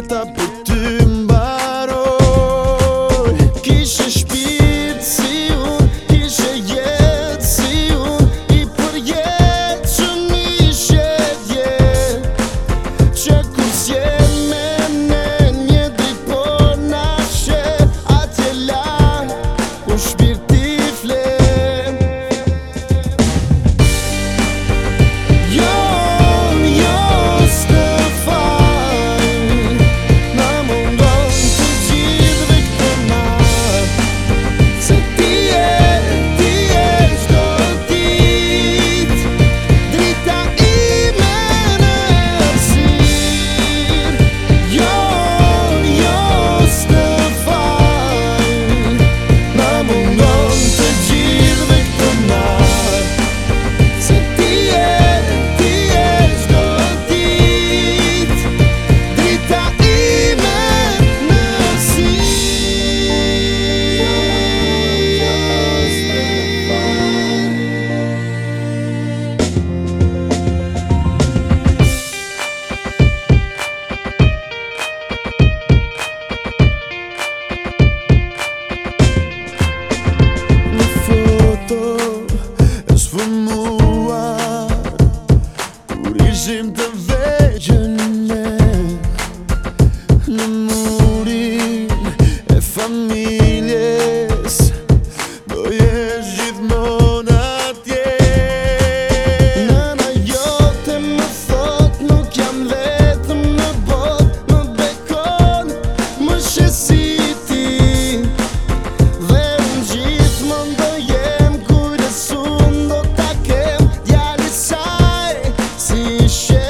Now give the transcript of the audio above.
Kur jeta Kur ishim shit.